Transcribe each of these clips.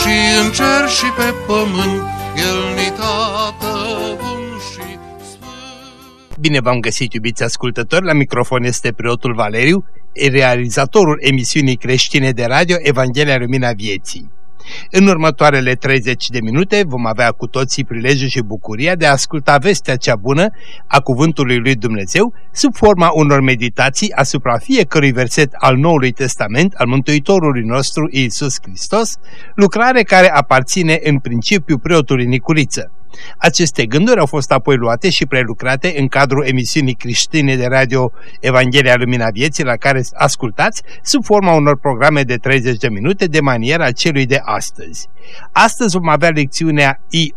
și în cer și pe pământ, El ni tată bun și sfânt. Bine v-am găsit, iubiți ascultători, la microfon este preotul Valeriu, realizatorul emisiunii creștine de radio Evanghelia Lumina Vieții. În următoarele 30 de minute vom avea cu toții prilejul și bucuria de a asculta vestea cea bună a Cuvântului lui Dumnezeu sub forma unor meditații asupra fiecărui verset al Noului Testament al Mântuitorului nostru Iisus Hristos, lucrare care aparține în principiu preotului Niculiță. Aceste gânduri au fost apoi luate și prelucrate în cadrul emisiunii creștine de radio Evanghelia Lumina Vieții, la care ascultați sub forma unor programe de 30 de minute de maniera celui de astăzi. Astăzi vom avea lecțiunea I-182,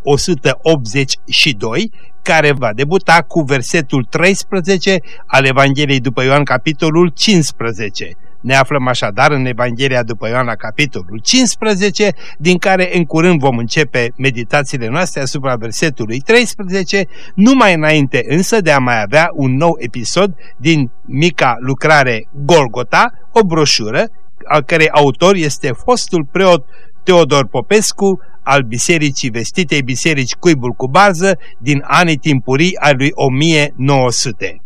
care va debuta cu versetul 13 al Evangheliei după Ioan, capitolul 15 ne aflăm așadar în Evanghelia după Ioana, capitolul 15, din care în curând vom începe meditațiile noastre asupra versetului 13, numai înainte însă de a mai avea un nou episod din mica lucrare Golgota, o broșură, al cărei autor este fostul preot Teodor Popescu, al Bisericii Vestitei Biserici Cuibul cu Bază din anii timpurii al lui 1900.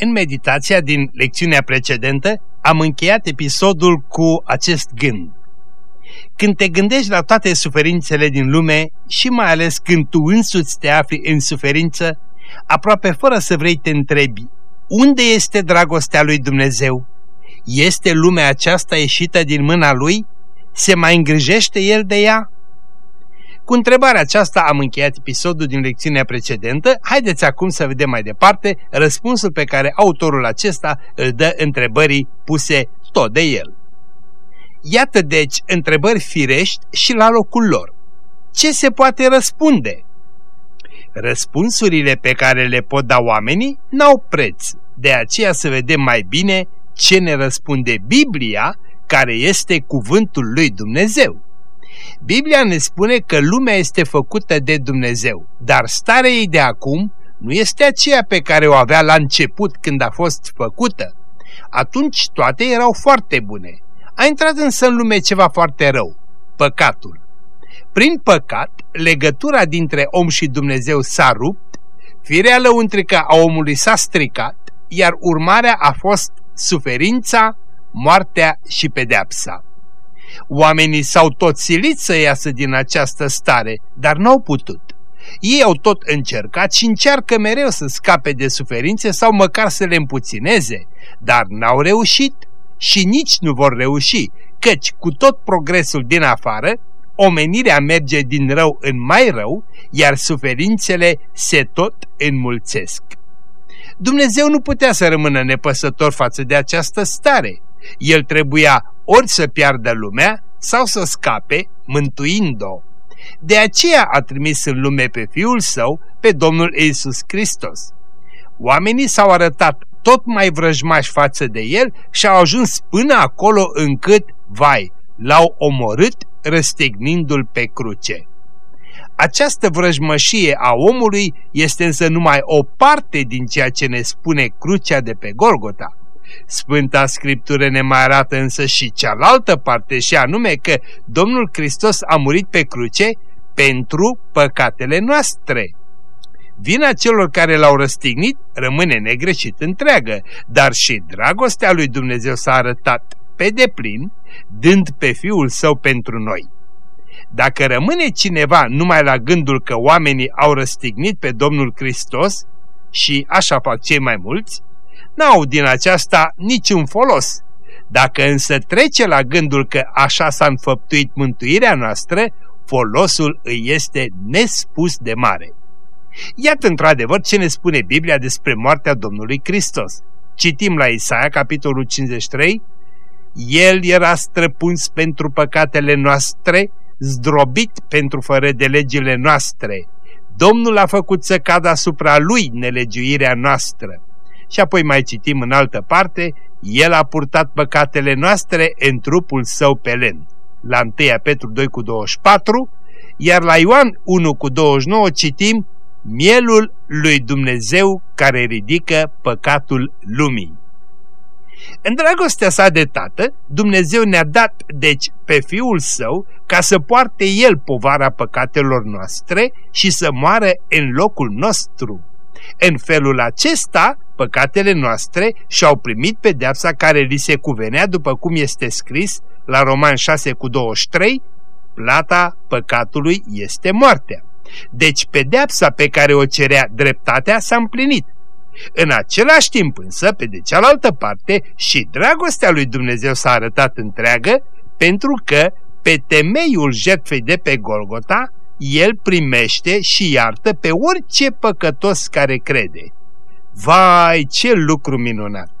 În meditația din lecțiunea precedentă am încheiat episodul cu acest gând. Când te gândești la toate suferințele din lume și mai ales când tu însuți te afli în suferință, aproape fără să vrei te întrebi, unde este dragostea lui Dumnezeu? Este lumea aceasta ieșită din mâna lui? Se mai îngrijește el de ea? Cu întrebarea aceasta am încheiat episodul din lecțiunea precedentă. Haideți acum să vedem mai departe răspunsul pe care autorul acesta îl dă întrebării puse tot de el. Iată deci întrebări firești și la locul lor. Ce se poate răspunde? Răspunsurile pe care le pot da oamenii n-au preț, de aceea să vedem mai bine ce ne răspunde Biblia, care este cuvântul lui Dumnezeu. Biblia ne spune că lumea este făcută de Dumnezeu, dar starea ei de acum nu este aceea pe care o avea la început când a fost făcută. Atunci toate erau foarte bune. A intrat însă în lume ceva foarte rău, păcatul. Prin păcat, legătura dintre om și Dumnezeu s-a rupt, firea lăuntrică a omului s-a stricat, iar urmarea a fost suferința, moartea și pedeapsa. Oamenii s-au tot silit să iasă din această stare, dar n-au putut. Ei au tot încercat și încearcă mereu să scape de suferințe sau măcar să le împuțineze, dar n-au reușit și nici nu vor reuși, căci cu tot progresul din afară, omenirea merge din rău în mai rău, iar suferințele se tot înmulțesc. Dumnezeu nu putea să rămână nepăsător față de această stare. El trebuia ori să piardă lumea sau să scape mântuind-o. De aceea a trimis în lume pe Fiul Său, pe Domnul Iisus Hristos. Oamenii s-au arătat tot mai vrăjmași față de El și au ajuns până acolo încât, vai, l-au omorât răstignindu-l pe cruce. Această vrăjmășie a omului este însă numai o parte din ceea ce ne spune crucea de pe Golgota. Sfânta Scriptură ne mai arată însă și cealaltă parte și anume că Domnul Hristos a murit pe cruce pentru păcatele noastre. Vina celor care l-au răstignit rămâne negreșit întreagă, dar și dragostea lui Dumnezeu s-a arătat pe deplin, dând pe Fiul Său pentru noi. Dacă rămâne cineva numai la gândul că oamenii au răstignit pe Domnul Hristos, și așa fac cei mai mulți, n-au din aceasta niciun folos. Dacă însă trece la gândul că așa s-a înfăptuit mântuirea noastră, folosul îi este nespus de mare. Iată într-adevăr ce ne spune Biblia despre moartea Domnului Hristos. Citim la Isaia, capitolul 53, El era străpuns pentru păcatele noastre, zdrobit pentru fără de legile noastre. Domnul a făcut să cadă asupra lui nelegiuirea noastră. Și apoi mai citim în altă parte, El a purtat păcatele noastre în trupul său pe len. La 1 Petru 2 cu 24, iar la Ioan 1 cu 29 citim Mielul lui Dumnezeu care ridică păcatul lumii. În dragostea sa de tată, Dumnezeu ne-a dat, deci, pe Fiul Său ca să poarte El povara păcatelor noastre și să moară în locul nostru. În felul acesta, păcatele noastre și-au primit pedeapsa care li se cuvenea, după cum este scris la Roman 6 cu 23, plata păcatului este moartea. Deci pedeapsa pe care o cerea dreptatea s-a împlinit. În același timp însă, pe de cealaltă parte, și dragostea lui Dumnezeu s-a arătat întreagă, pentru că, pe temeiul jertfei de pe Golgota, El primește și iartă pe orice păcătos care crede. Vai, ce lucru minunat!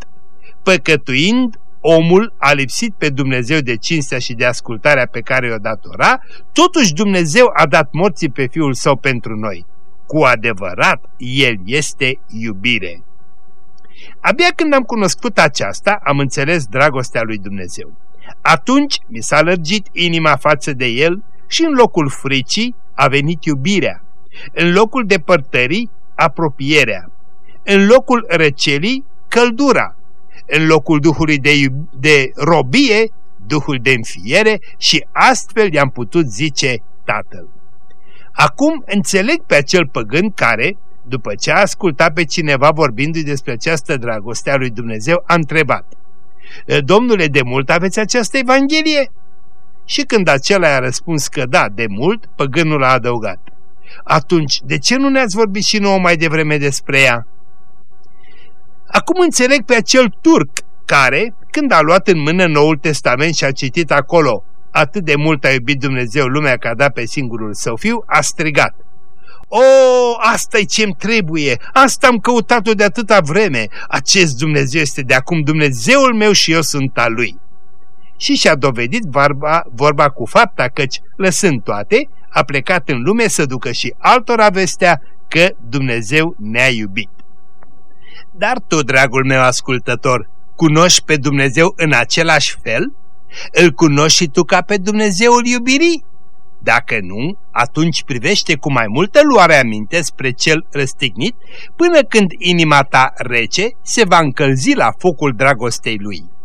Păcătuind, omul a lipsit pe Dumnezeu de cinstea și de ascultarea pe care o datora, totuși Dumnezeu a dat morții pe Fiul Său pentru noi. Cu adevărat, El este iubire. Abia când am cunoscut aceasta, am înțeles dragostea lui Dumnezeu. Atunci mi s-a lărgit inima față de El și în locul fricii a venit iubirea, în locul depărtării, apropierea, în locul răcelii, căldura, în locul duhului de, de robie, duhul de înfiere și astfel i-am putut zice Tatăl. Acum înțeleg pe acel păgân care, după ce a ascultat pe cineva vorbindu-i despre această dragoste a lui Dumnezeu, a întrebat Domnule, de mult aveți această Evanghelie? Și când acela a răspuns că da, de mult, păgânul a adăugat Atunci, de ce nu ne-ați vorbit și nouă mai devreme despre ea? Acum înțeleg pe acel turc care, când a luat în mână Noul Testament și a citit acolo atât de mult a iubit Dumnezeu lumea că a dat pe singurul său fiu, a strigat. O, asta e ce-mi trebuie, asta am căutat-o de atâta vreme, acest Dumnezeu este de acum Dumnezeul meu și eu sunt al lui. Și și-a dovedit vorba, vorba cu fapta căci, lăsând toate, a plecat în lume să ducă și altora vestea că Dumnezeu ne-a iubit. Dar tu, dragul meu ascultător, cunoști pe Dumnezeu în același fel? Îl cunoști și tu ca pe Dumnezeul iubirii? Dacă nu, atunci privește cu mai multă luare aminte spre cel răstignit, până când inima ta rece se va încălzi la focul dragostei lui.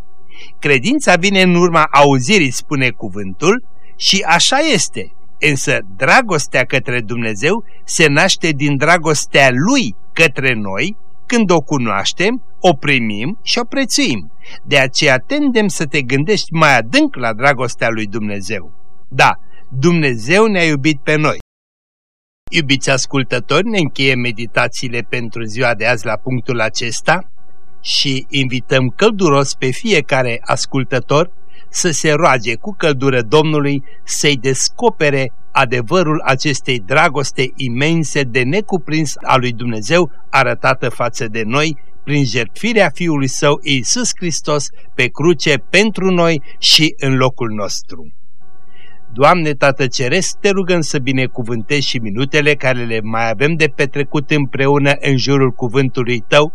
Credința vine în urma auzirii, spune cuvântul, și așa este, însă dragostea către Dumnezeu se naște din dragostea Lui către noi, când o cunoaștem, o primim și o prețuim. De aceea tendem să te gândești mai adânc la dragostea lui Dumnezeu. Da, Dumnezeu ne-a iubit pe noi. Iubiți ascultători, ne încheie meditațiile pentru ziua de azi la punctul acesta și invităm călduros pe fiecare ascultător să se roage cu căldură Domnului să-i descopere adevărul acestei dragoste imense de necuprins a lui Dumnezeu arătată față de noi prin jertfirea Fiului Său Iisus Hristos pe cruce pentru noi și în locul nostru. Doamne Tată Ceresc, te rugăm să binecuvântezi și minutele care le mai avem de petrecut împreună în jurul cuvântului Tău,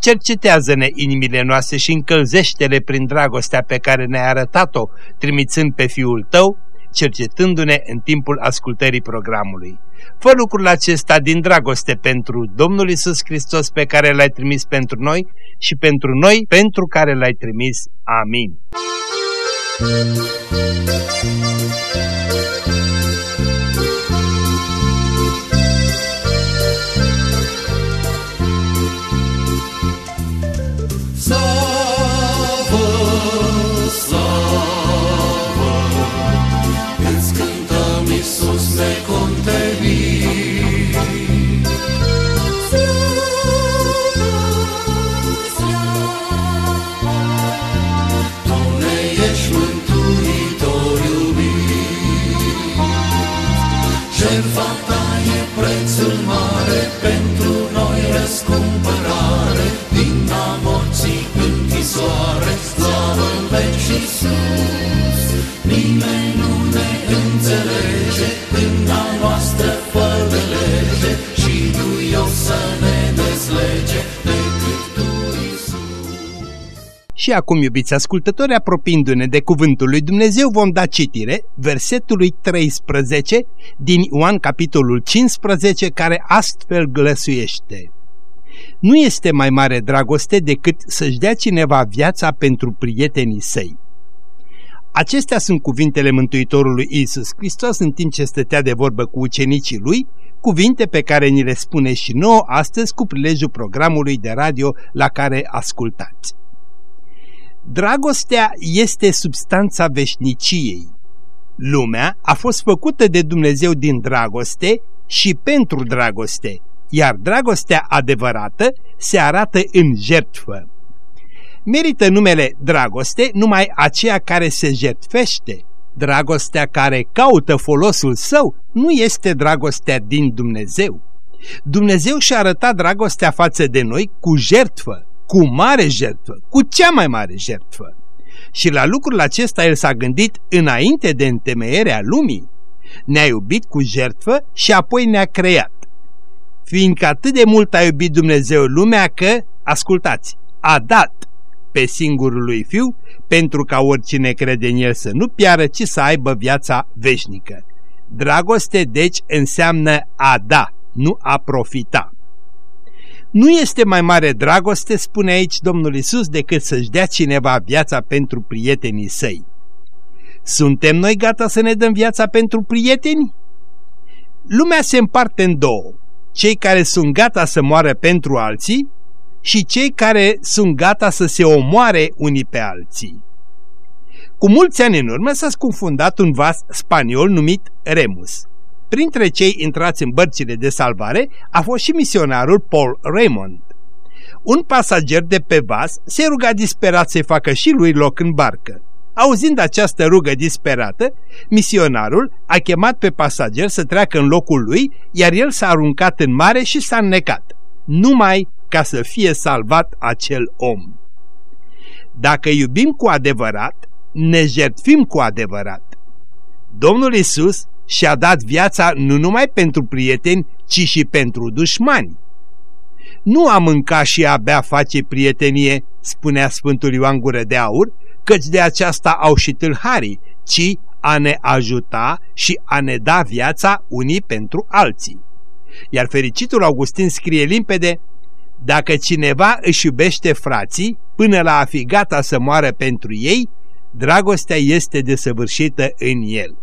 cercetează-ne inimile noastre și încălzește-le prin dragostea pe care ne-ai arătat-o, trimițând pe Fiul Tău, cercetându-ne în timpul ascultării programului. Fă lucrul acesta din dragoste pentru Domnul Isus Hristos pe care L-ai trimis pentru noi și pentru noi pentru care L-ai trimis. Amin. Muzica soare, slavă în veci și sus. Nimeni nu ne înțelege când a noastră fără lege și duios să ne dezlege. Și acum, iubiți ascultători, apropiindu-ne de Cuvântul lui Dumnezeu, vom da citire versetului 13 din Ioan capitolul 15, care astfel glăsuiește. Nu este mai mare dragoste decât să-și dea cineva viața pentru prietenii săi. Acestea sunt cuvintele Mântuitorului Isus Hristos în timp ce stătea de vorbă cu ucenicii lui, cuvinte pe care ni le spune și nouă astăzi cu prilejul programului de radio la care ascultați. Dragostea este substanța veșniciei. Lumea a fost făcută de Dumnezeu din dragoste și pentru dragoste, iar dragostea adevărată se arată în jertfă. Merită numele dragoste numai aceea care se jertfește. Dragostea care caută folosul său nu este dragostea din Dumnezeu. Dumnezeu și-a arătat dragostea față de noi cu jertfă, cu mare jertfă, cu cea mai mare jertfă. Și la lucrul acesta El s-a gândit înainte de întemeierea lumii. Ne-a iubit cu jertfă și apoi ne-a creat. Fiindcă atât de mult a iubit Dumnezeu lumea că, ascultați, a dat pe singurul lui Fiu pentru ca oricine crede în El să nu piară, ci să aibă viața veșnică. Dragoste, deci, înseamnă a da, nu a profita. Nu este mai mare dragoste, spune aici Domnul Isus, decât să-și dea cineva viața pentru prietenii săi. Suntem noi gata să ne dăm viața pentru prieteni? Lumea se împarte în două. Cei care sunt gata să moară pentru alții și cei care sunt gata să se omoare unii pe alții. Cu mulți ani în urmă s-a scufundat un vas spaniol numit Remus. Printre cei intrați în bărcile de salvare a fost și misionarul Paul Raymond. Un pasager de pe vas se ruga disperat să-i facă și lui loc în barcă. Auzind această rugă disperată, misionarul a chemat pe pasager să treacă în locul lui, iar el s-a aruncat în mare și s-a înnecat, numai ca să fie salvat acel om. Dacă iubim cu adevărat, ne jertfim cu adevărat. Domnul Isus și-a dat viața nu numai pentru prieteni, ci și pentru dușmani. Nu a mânca și a bea face prietenie, spunea Sfântul Ioan Gură de Aur, căci de aceasta au și tâlharii, ci a ne ajuta și a ne da viața unii pentru alții. Iar fericitul Augustin scrie limpede, dacă cineva își iubește frații până la a fi gata să moară pentru ei, dragostea este desăvârșită în el.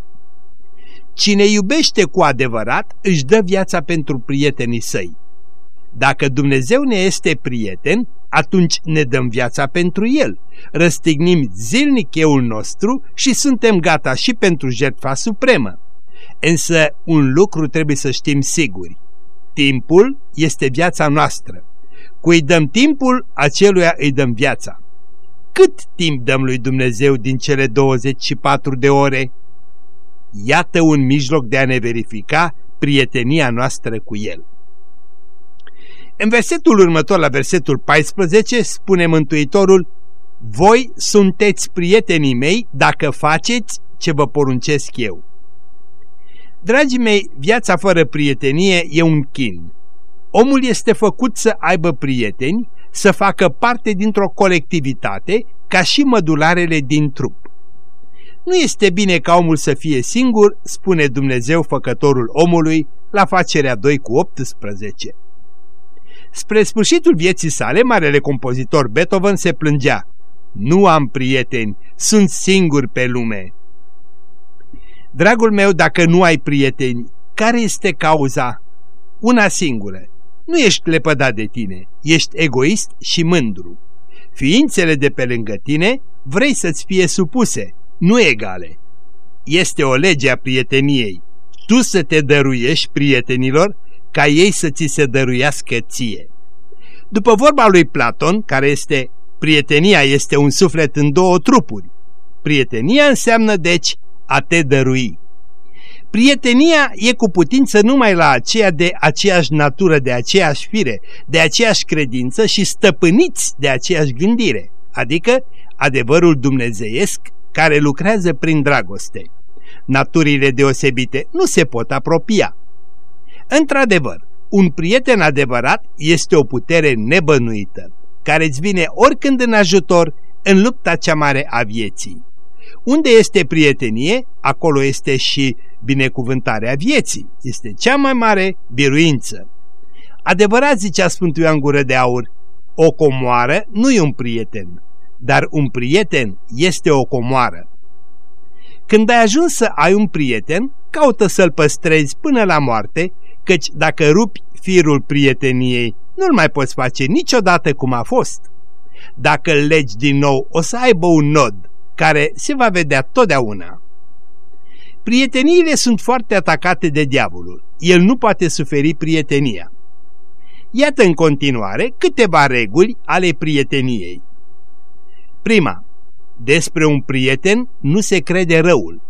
Cine iubește cu adevărat își dă viața pentru prietenii săi. Dacă Dumnezeu ne este prieten, atunci ne dăm viața pentru El, răstignim zilnic euul nostru și suntem gata și pentru jertfa supremă. Însă un lucru trebuie să știm siguri. Timpul este viața noastră. Cui dăm timpul, aceluia îi dăm viața. Cât timp dăm lui Dumnezeu din cele 24 de ore? Iată un mijloc de a ne verifica prietenia noastră cu El. În versetul următor, la versetul 14, spune Mântuitorul, Voi sunteți prietenii mei dacă faceți ce vă poruncesc eu. Dragii mei, viața fără prietenie e un chin. Omul este făcut să aibă prieteni, să facă parte dintr-o colectivitate, ca și mădularele din trup. Nu este bine ca omul să fie singur, spune Dumnezeu făcătorul omului la facerea 2 cu 18. Spre sfârșitul vieții sale, marele compozitor Beethoven se plângea. Nu am prieteni, sunt singur pe lume. Dragul meu, dacă nu ai prieteni, care este cauza? Una singură. Nu ești lepădat de tine, ești egoist și mândru. Ființele de pe lângă tine vrei să-ți fie supuse, nu egale. Este o lege a prieteniei. Tu să te dăruiești prietenilor ca ei să ți se dăruiască ție. După vorba lui Platon, care este prietenia este un suflet în două trupuri. Prietenia înseamnă, deci, a te dărui. Prietenia e cu putință numai la aceea de aceeași natură, de aceeași fire, de aceeași credință și stăpâniți de aceeași gândire, adică adevărul dumnezeiesc care lucrează prin dragoste. Naturile deosebite nu se pot apropia. Într-adevăr, Un prieten adevărat este o putere nebănuită, care îți vine oricând în ajutor în lupta cea mare a vieții. Unde este prietenie, acolo este și binecuvântarea vieții. Este cea mai mare biruință. Adevărat zicea Sfântul Ioan Gură de Aur, o comoară nu e un prieten, dar un prieten este o comoară. Când ai ajuns să ai un prieten, caută să-l păstrezi până la moarte, căci dacă rupi firul prieteniei, nu-l mai poți face niciodată cum a fost. Dacă îl legi din nou, o să aibă un nod, care se va vedea totdeauna. Prieteniile sunt foarte atacate de diavolul. El nu poate suferi prietenia. Iată în continuare câteva reguli ale prieteniei. Prima. Despre un prieten nu se crede răul.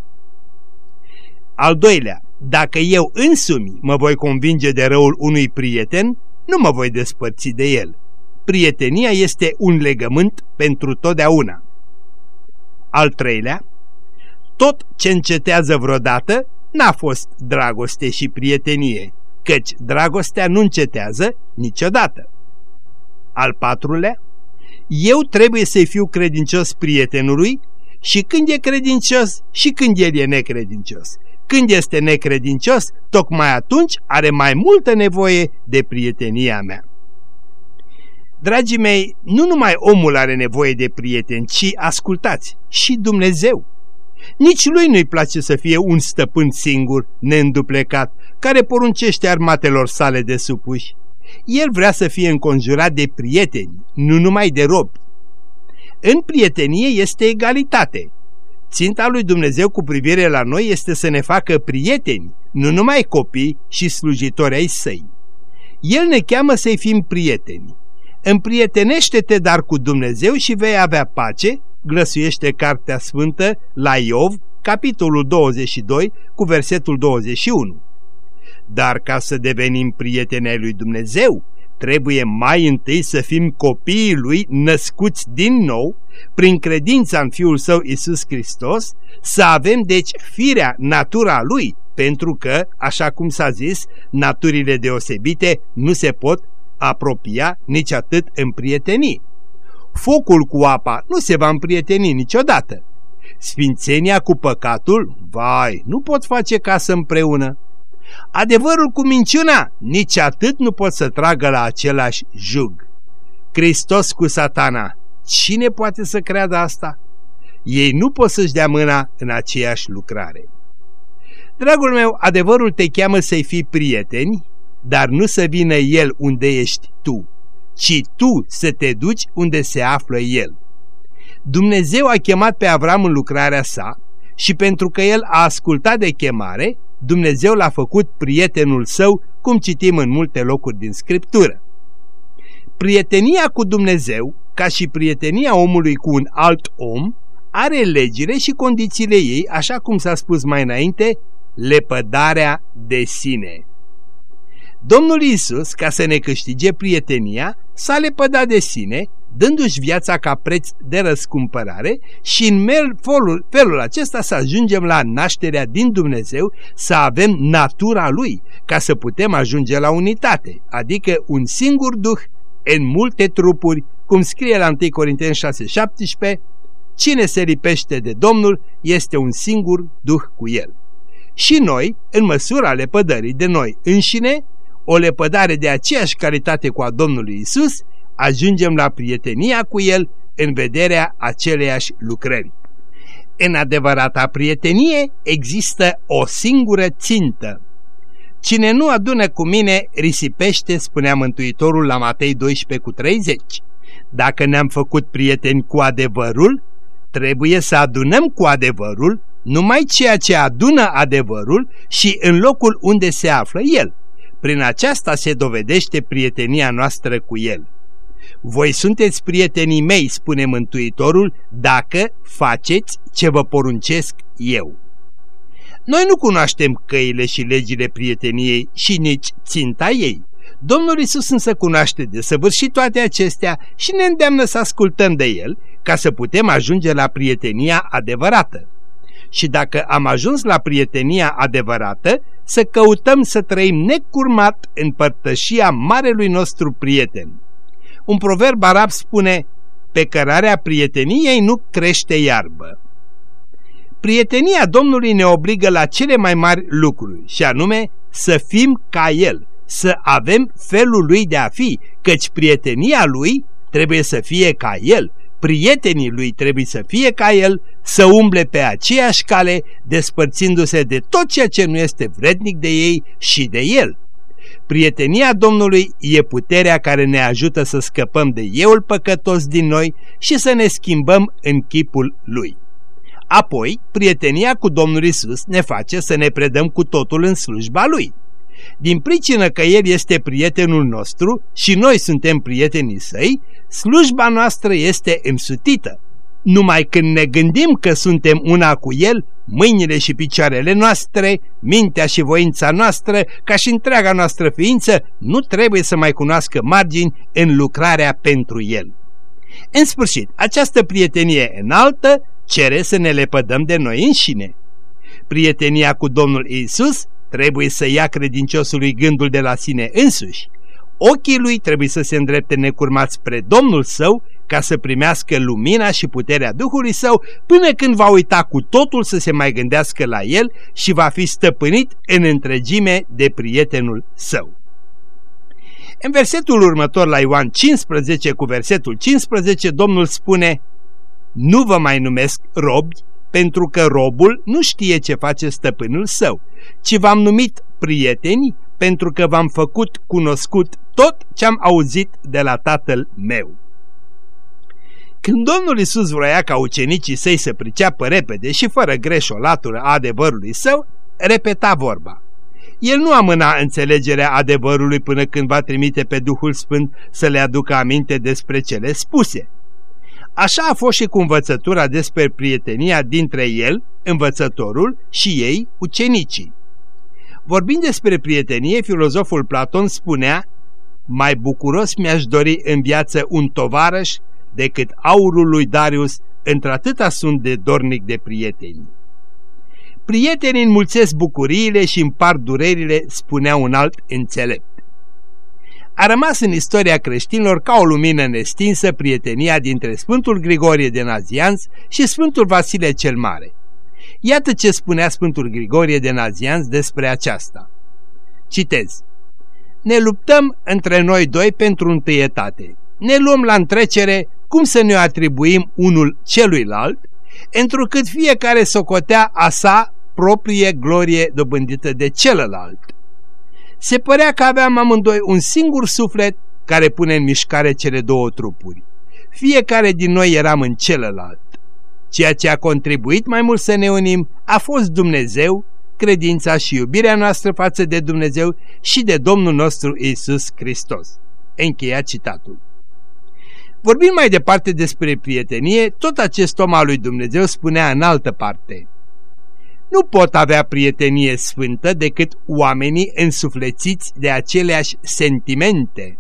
Al doilea. Dacă eu însumi mă voi convinge de răul unui prieten, nu mă voi despărți de el. Prietenia este un legământ pentru totdeauna. Al treilea, tot ce încetează vreodată n-a fost dragoste și prietenie, căci dragostea nu încetează niciodată. Al patrulea, eu trebuie să fiu credincios prietenului și când e credincios și când el e necredincios. Când este necredincios, tocmai atunci are mai multă nevoie de prietenia mea. Dragii mei, nu numai omul are nevoie de prieteni, ci ascultați, și Dumnezeu. Nici lui nu-i place să fie un stăpân singur, neînduplecat, care poruncește armatelor sale de supuși. El vrea să fie înconjurat de prieteni, nu numai de robi. În prietenie este egalitate. Ținta lui Dumnezeu cu privire la noi este să ne facă prieteni, nu numai copii și slujitori ai săi. El ne cheamă să-i fim prieteni. Împrietenește-te dar cu Dumnezeu și vei avea pace, glăsuiește Cartea Sfântă la Iov, capitolul 22, cu versetul 21. Dar ca să devenim prieteni ai lui Dumnezeu, trebuie mai întâi să fim copiii lui născuți din nou, prin credința în Fiul Său Isus Hristos, să avem deci firea, natura lui, pentru că, așa cum s-a zis, naturile deosebite nu se pot apropia nici atât în prietenii. Focul cu apa nu se va împrieteni niciodată. Sfințenia cu păcatul, vai, nu pot face casă împreună. Adevărul cu minciuna, nici atât nu pot să tragă la același jug. Hristos cu satana, cine poate să creadă asta? Ei nu pot să-și dea mâna în aceeași lucrare. Dragul meu, adevărul te cheamă să-i fii prieteni, dar nu să vină El unde ești tu, ci tu să te duci unde se află El. Dumnezeu a chemat pe Avram în lucrarea sa și pentru că el a ascultat de chemare, Dumnezeu l-a făcut prietenul său, cum citim în multe locuri din Scriptură. Prietenia cu Dumnezeu, ca și prietenia omului cu un alt om, are legile și condițiile ei, așa cum s-a spus mai înainte, lepădarea de sine. Domnul Isus, ca să ne câștige prietenia, s-a lepădat de sine, dându-și viața ca preț de răscumpărare și în felul, felul acesta să ajungem la nașterea din Dumnezeu, să avem natura Lui, ca să putem ajunge la unitate, adică un singur Duh în multe trupuri, cum scrie la 1 Corinteni 6,17, cine se lipește de Domnul este un singur Duh cu El. Și noi, în măsura lepădării de noi înșine, o lepădare de aceeași calitate cu a Domnului Isus, ajungem la prietenia cu El în vederea aceleiași lucrări. În adevărata prietenie există o singură țintă. Cine nu adună cu mine risipește, spunea Mântuitorul la Matei 12 cu 30. Dacă ne-am făcut prieteni cu adevărul, trebuie să adunăm cu adevărul numai ceea ce adună adevărul și în locul unde se află el. Prin aceasta se dovedește prietenia noastră cu el. Voi sunteți prietenii mei, spune Mântuitorul, dacă faceți ce vă poruncesc eu. Noi nu cunoaștem căile și legile prieteniei și nici ținta ei. Domnul Isus însă cunoaște de săvârșit toate acestea și ne îndeamnă să ascultăm de El ca să putem ajunge la prietenia adevărată. și dacă am ajuns la prietenia adevărată, să căutăm să trăim necurmat în părtășia marelui nostru prieten. Un proverb arab spune, pe cărarea prieteniei nu crește iarbă. Prietenia Domnului ne obligă la cele mai mari lucruri, și anume să fim ca El, să avem felul Lui de a fi, căci prietenia Lui trebuie să fie ca El, prietenii Lui trebuie să fie ca El, să umble pe aceeași cale, despărțindu-se de tot ceea ce nu este vrednic de ei și de El. Prietenia Domnului e puterea care ne ajută să scăpăm de euul păcătos din noi și să ne schimbăm în chipul Lui. Apoi, prietenia cu Domnul Isus ne face să ne predăm cu totul în slujba Lui. Din pricină că El este prietenul nostru și noi suntem prietenii Săi, slujba noastră este însutită. Numai când ne gândim că suntem una cu El, mâinile și picioarele noastre, mintea și voința noastră, ca și întreaga noastră ființă, nu trebuie să mai cunoască margini în lucrarea pentru El. În sfârșit, această prietenie înaltă cere să ne lepădăm de noi înșine. Prietenia cu Domnul Isus trebuie să ia credinciosului gândul de la sine însuși. Ochii lui trebuie să se îndrepte necurmați spre Domnul său ca să primească lumina și puterea Duhului său până când va uita cu totul să se mai gândească la el și va fi stăpânit în întregime de prietenul său. În versetul următor la Ioan 15 cu versetul 15 Domnul spune Nu vă mai numesc robi pentru că robul nu știe ce face stăpânul său, ci v-am numit prieteni pentru că v-am făcut cunoscut tot ce am auzit de la tatăl meu. Când Domnul Isus vroia ca ucenicii săi să priceapă repede și fără greș o latură a adevărului său, repeta vorba. El nu amâna înțelegerea adevărului până când va trimite pe Duhul Sfânt să le aducă aminte despre cele spuse. Așa a fost și cu învățătura despre prietenia dintre el, învățătorul, și ei, ucenicii. Vorbind despre prietenie, filozoful Platon spunea Mai bucuros mi-aș dori în viață un tovarăș decât aurul lui Darius, într-atâta sunt de dornic de prieteni. Prietenii înmulțesc bucuriile și împart durerile, spunea un alt înțelept. A rămas în istoria creștinilor ca o lumină nestinsă prietenia dintre Sfântul Grigorie de Nazianz și Sfântul Vasile cel Mare. Iată ce spunea Sfântul Grigorie de Nazianz despre aceasta. Citez. Ne luptăm între noi doi pentru întâietate. Ne luăm la întrecere cum să ne atribuim unul celuilalt, întrucât fiecare socotea a sa proprie glorie dobândită de celălalt. Se părea că aveam amândoi un singur suflet care pune în mișcare cele două trupuri. Fiecare din noi eram în celălalt. Ceea ce a contribuit mai mult să ne unim a fost Dumnezeu, credința și iubirea noastră față de Dumnezeu și de Domnul nostru Isus Hristos. Încheia citatul. Vorbind mai departe despre prietenie, tot acest om al lui Dumnezeu spunea în altă parte. Nu pot avea prietenie sfântă decât oamenii însuflețiți de aceleași sentimente.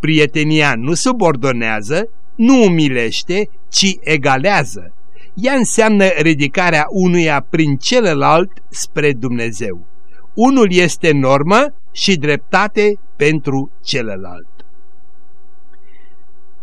Prietenia nu subordonează, nu umilește, ci egalează. Ea înseamnă ridicarea unuia prin celălalt spre Dumnezeu. Unul este normă și dreptate pentru celălalt.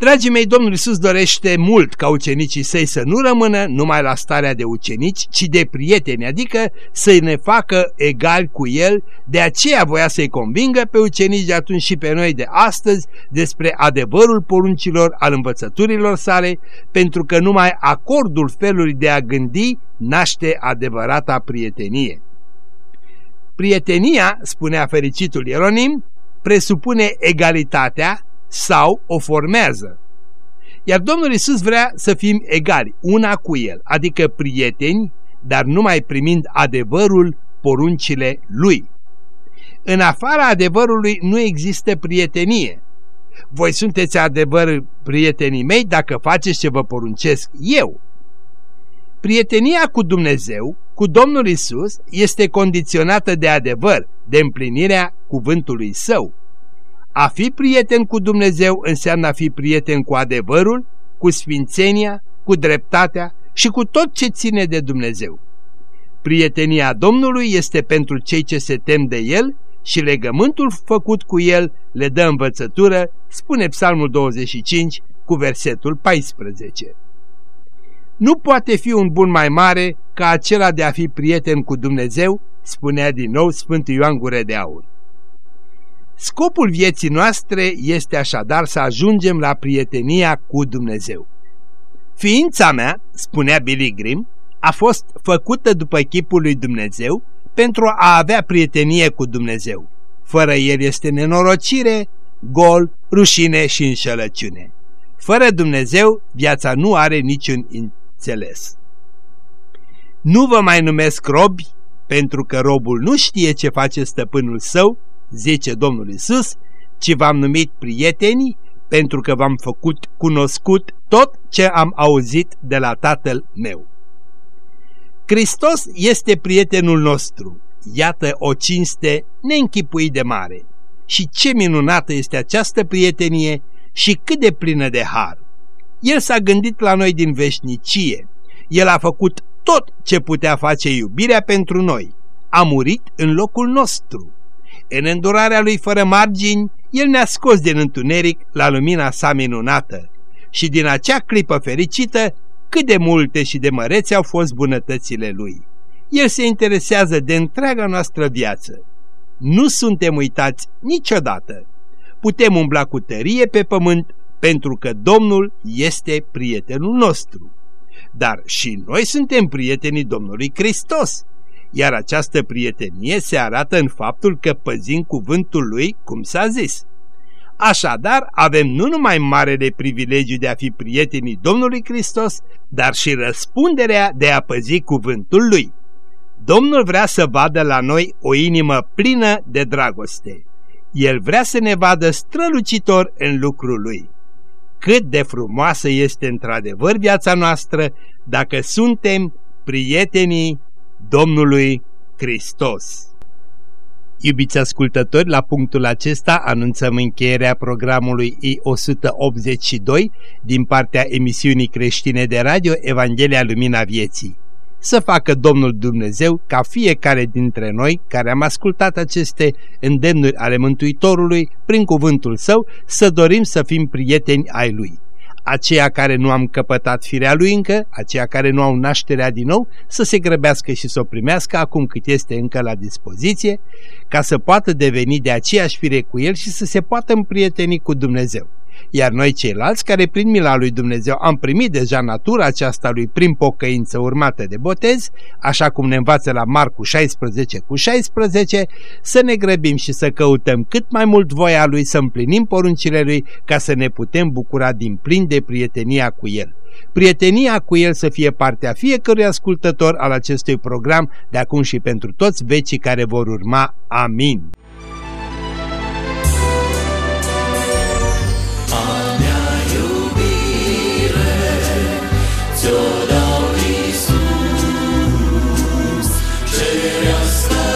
Dragii mei, Domnul Iisus dorește mult ca ucenicii săi să nu rămână numai la starea de ucenici, ci de prieteni, adică să ne facă egali cu El, de aceea voia să-i convingă pe ucenici de atunci și pe noi de astăzi despre adevărul poruncilor al învățăturilor sale, pentru că numai acordul felului de a gândi naște adevărata prietenie. Prietenia, spunea fericitul Ieronim, presupune egalitatea, sau o formează. Iar Domnul Isus vrea să fim egali, una cu El, adică prieteni, dar numai primind adevărul, poruncile Lui. În afara adevărului nu există prietenie. Voi sunteți adevăr prietenii mei dacă faceți ce vă poruncesc eu. Prietenia cu Dumnezeu, cu Domnul Isus, este condiționată de adevăr, de împlinirea cuvântului Său. A fi prieten cu Dumnezeu înseamnă a fi prieten cu adevărul, cu sfințenia, cu dreptatea și cu tot ce ține de Dumnezeu. Prietenia Domnului este pentru cei ce se tem de El și legământul făcut cu El le dă învățătură, spune Psalmul 25 cu versetul 14. Nu poate fi un bun mai mare ca acela de a fi prieten cu Dumnezeu, spunea din nou Sfântul Ioan Gure de Aur. Scopul vieții noastre este așadar să ajungem la prietenia cu Dumnezeu. Ființa mea, spunea Billy Grimm, a fost făcută după chipul lui Dumnezeu pentru a avea prietenie cu Dumnezeu. Fără el este nenorocire, gol, rușine și înșelăciune. Fără Dumnezeu, viața nu are niciun înțeles. Nu vă mai numesc robi, pentru că robul nu știe ce face stăpânul său, zice Domnul Isus, ci v-am numit prieteni, pentru că v-am făcut cunoscut tot ce am auzit de la Tatăl meu. Hristos este prietenul nostru, iată o cinste neînchipuit de mare. Și ce minunată este această prietenie și cât de plină de har! El s-a gândit la noi din veșnicie. El a făcut tot ce putea face iubirea pentru noi. A murit în locul nostru. În îndurarea lui fără margini, el ne-a scos din întuneric la lumina sa minunată. Și din acea clipă fericită, cât de multe și de mărețe au fost bunătățile lui. El se interesează de întreaga noastră viață. Nu suntem uitați niciodată. Putem umbla cu tărie pe pământ pentru că Domnul este prietenul nostru. Dar și noi suntem prietenii Domnului Hristos, iar această prietenie se arată în faptul că păzim cuvântul Lui, cum s-a zis. Așadar, avem nu numai marele privilegiu de a fi prietenii Domnului Hristos, dar și răspunderea de a păzi cuvântul Lui. Domnul vrea să vadă la noi o inimă plină de dragoste. El vrea să ne vadă strălucitor în lucrul Lui. Cât de frumoasă este într-adevăr viața noastră dacă suntem prietenii Domnului Hristos. Iubiți ascultători, la punctul acesta anunțăm încheierea programului I-182 din partea emisiunii creștine de radio Evanghelia Lumina Vieții. Să facă Domnul Dumnezeu ca fiecare dintre noi care am ascultat aceste îndemnuri ale Mântuitorului prin cuvântul Său să dorim să fim prieteni ai Lui aceia care nu am căpătat firea lui încă, aceia care nu au nașterea din nou, să se grăbească și să o primească acum cât este încă la dispoziție, ca să poată deveni de aceeași fire cu el și să se poată împrieteni cu Dumnezeu iar noi ceilalți care prin mila lui Dumnezeu am primit deja natura aceasta lui prin pocăință urmată de botez, așa cum ne învață la Marcu 16 cu 16, să ne grăbim și să căutăm cât mai mult voia lui să împlinim poruncile lui ca să ne putem bucura din plin de prietenia cu el. Prietenia cu el să fie partea fiecărui ascultător al acestui program de acum și pentru toți vecii care vor urma. Amin. Sus,